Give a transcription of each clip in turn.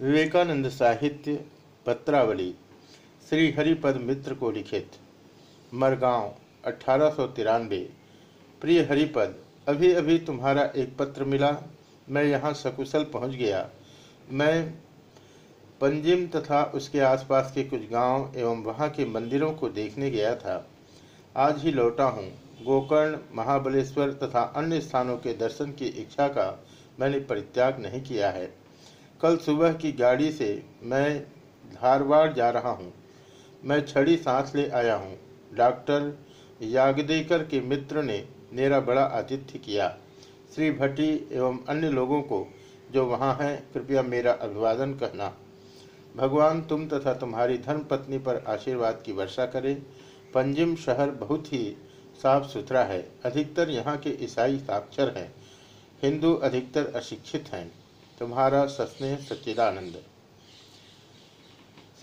विवेकानंद साहित्य पत्रावली, श्री हरिपद मित्र को लिखित, मरगांव, अठारह सौ तिरानबे प्रिय हरिपद अभी अभी तुम्हारा एक पत्र मिला, मैं यहाँ सकुशल पहुँच गया। मैं पंजिम तथा उसके आसपास के कुछ गाँव एवं वहाँ के मंदिरों को देखने गया था। आज ही लौटा हूँ। गोकर्ण, महाबलेश्वर तथा अन्य स्थानों के दर्शन की इच्छा का मैंने परित्याग नहीं किया है। कल सुबह की गाड़ी से मैं धारवाड़ जा रहा हूँ। मैं छड़ी सांस ले आया हूँ। डॉक्टर यागदेकर के मित्र ने मेरा बड़ा आतिथ्य किया। श्री भट्टी एवं अन्य लोगों को जो वहाँ हैं, कृपया मेरा अभिवादन करना भगवान, तुम तथा तुम्हारी धर्म पत्नी पर आशीर्वाद की वर्षा करें। पंजिम शहर बहुत ही साफ़ सुथरा है। अधिकतर यहाँ के ईसाई साक्षर हैं। हिंदू अधिकतर अशिक्षित हैं। तुम्हारा सस्नेह सच्चिदानंद।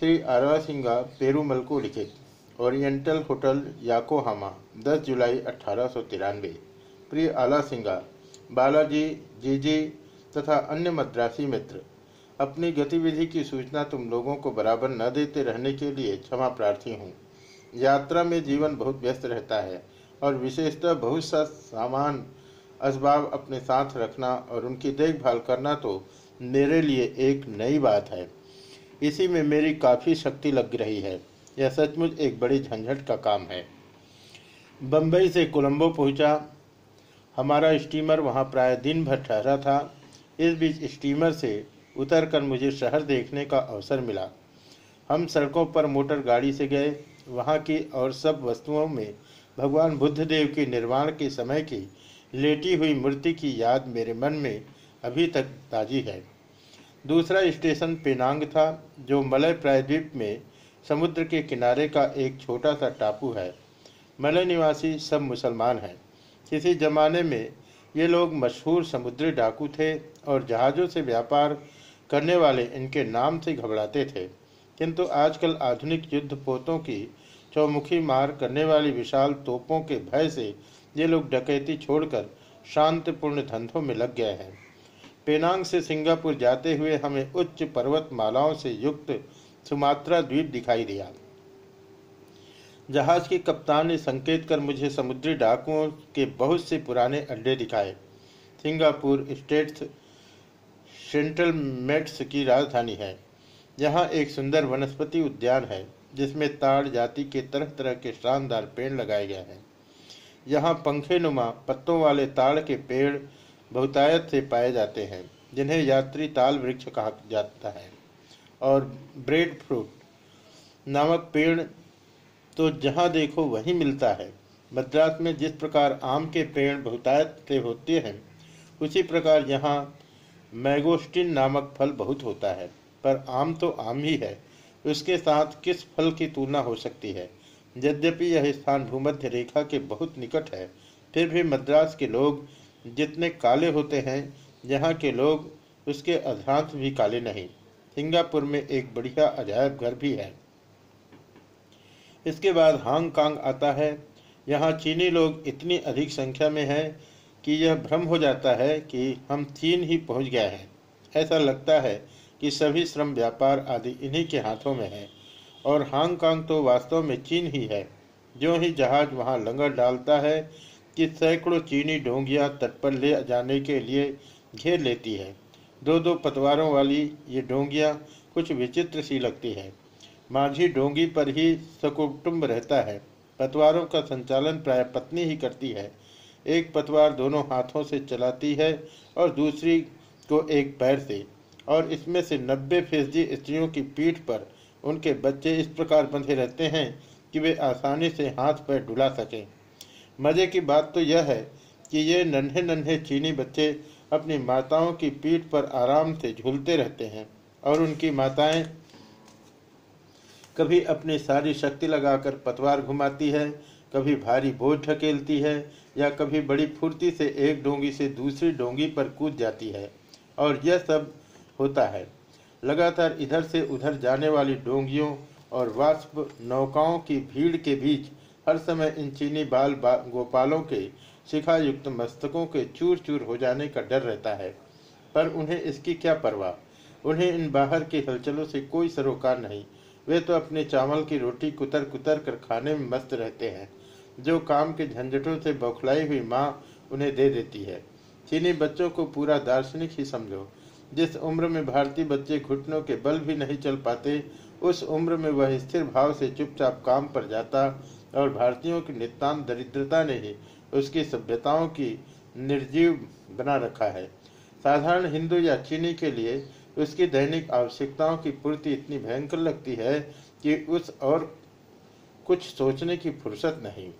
श्री आरवा सिंगा पेरूमल को लिखित, ओरिएंटल होटल याकोहामा 10 जुलाई अठारह प्रिय आला सिंगा बालाजी, जीजी तथा अन्य मद्रासी मित्र, अपनी गतिविधि की सूचना तुम लोगों को बराबर न देते रहने के लिए क्षमा प्रार्थी हूँ। यात्रा में जीवन बहुत व्यस्त रहता है और विशेषतः बहुत सा सामान असबाब अपने साथ रखना और उनकी देखभाल करना तो मेरे लिए एक नई बात है। इसी में मेरी काफ़ी शक्ति लग रही है। यह सचमुच एक बड़ी झंझट का काम है। बम्बई से कोलंबो पहुँचा। हमारा स्टीमर वहाँ प्राय दिन भर ठहरा था। इस बीच स्टीमर से उतरकर मुझे शहर देखने का अवसर मिला। हम सड़कों पर मोटर गाड़ी से गए। वहाँ की और सब वस्तुओं में भगवान बुद्ध देव के निर्माण के समय की लेटी हुई मूर्ति की याद मेरे मन में अभी तक ताजी है। दूसरा स्टेशन पेनांग था, जो मलय प्रायद्वीप में समुद्र के किनारे का एक छोटा सा टापू है। मलय निवासी सब मुसलमान हैं। किसी जमाने में ये लोग मशहूर समुद्री डाकू थे और जहाज़ों से व्यापार करने वाले इनके नाम से घबराते थे। किंतु आजकल आधुनिक युद्ध पोतों की चौमुखी मार करने वाली विशाल तोपों के भय से ये लोग डकैती छोड़कर शांतिपूर्ण धंधों में लग गए हैं। पेनांग से सिंगापुर जाते हुए हमें उच्च पर्वत मालाओं से युक्त सुमात्रा द्वीप दिखाई दिया। जहाज़ के कप्तान ने संकेत कर मुझे समुद्री डाकुओं के बहुत से पुराने अड्डे दिखाए। सिंगापुर स्टेट्स सेंट्रल मेट्स की राजधानी है। यहाँ एक सुंदर वनस्पति उद्यान है, जिसमें ताड़ जाति के तरह तरह के शानदार पेड़ लगाए गए हैं। यहाँ पंखे नुमा पत्तों वाले ताड़ के पेड़ बहुतायत से पाए जाते हैं, जिन्हें यात्री ताल वृक्ष कहा जाता है। और ब्रेड फ्रूट नामक पेड़ तो जहाँ देखो वहीं मिलता है। मद्रास में जिस प्रकार आम के पेड़ बहुतायत से होते हैं, उसी प्रकार यहाँ मैगोस्टिन नामक फल बहुत होता है। पर आम तो आम ही है, उसके साथ किस फल की तुलना हो सकती है? यद्यपि यह स्थान भूमध्य रेखा के बहुत निकट है, फिर भी मद्रास के लोग जितने काले होते हैं, यहाँ के लोग उसके अधांत भी काले नहीं। सिंगापुर में एक बढ़िया अजायब घर भी है। इसके बाद हांगकांग आता है। यहाँ चीनी लोग इतनी अधिक संख्या में हैं कि यह भ्रम हो जाता है कि हम चीन ही पहुँच गए हैं। ऐसा लगता है कि सभी श्रम व्यापार आदि इन्हीं के हाथों में है। और हांगकांग तो वास्तव में चीन ही है। जो ही जहाज़ वहाँ लंगर डालता है कि सैकड़ों चीनी डोंगियाँ तट पर ले जाने के लिए घेर लेती है। दो दो पतवारों वाली ये डोंगियाँ कुछ विचित्र सी लगती है। माझी डोंगी पर ही सकुटुम्ब रहता है। पतवारों का संचालन प्राय पत्नी ही करती है। एक पतवार दोनों हाथों से चलाती है और दूसरी को एक पैर से। और इसमें से नब्बे फ़ीसदी स्त्रियों की पीठ पर उनके बच्चे इस प्रकार बंधे रहते हैं कि वे आसानी से हाथ पैर डुला सकें। मज़े की बात तो यह है कि ये नन्हे नन्हे चीनी बच्चे अपनी माताओं की पीठ पर आराम से झूलते रहते हैं और उनकी माताएँ कभी अपनी सारी शक्ति लगाकर पतवार घुमाती है, कभी भारी बोझ ढकेलती है, या कभी बड़ी फुर्ती से एक डोंगी से दूसरी डोंगी पर कूद जाती है। और यह सब होता है। लगातार इधर से उधर जाने वाली डोंगियों और वाष्प नौकाओं की भीड़ के बीच हर समय इन चीनी बाल गोपालों के शिखा युक्त मस्तकों के चूर चूर हो जाने का डर रहता है। पर उन्हें इसकी क्या परवाह? उन्हें इन बाहर की हलचलों से कोई सरोकार नहीं। वे तो अपने चावल की रोटी कुतर कुतर कर खाने में मस्त रहते हैं, जो काम के झंझटों से बौखलाई हुई माँ उन्हें दे देती है। चीनी बच्चों को पूरा दार्शनिक ही समझो। जिस उम्र में भारतीय बच्चे घुटनों के बल भी नहीं चल पाते, उस उम्र में वह स्थिर भाव से चुपचाप काम पर जाता और भारतीयों की नितान दरिद्रता ने ही उसकी सभ्यताओं की निर्जीव बना रखा है। साधारण हिंदू या चीनी के लिए उसकी दैनिक आवश्यकताओं की पूर्ति इतनी भयंकर लगती है कि उस और कुछ सोचने की फुर्सत नहीं।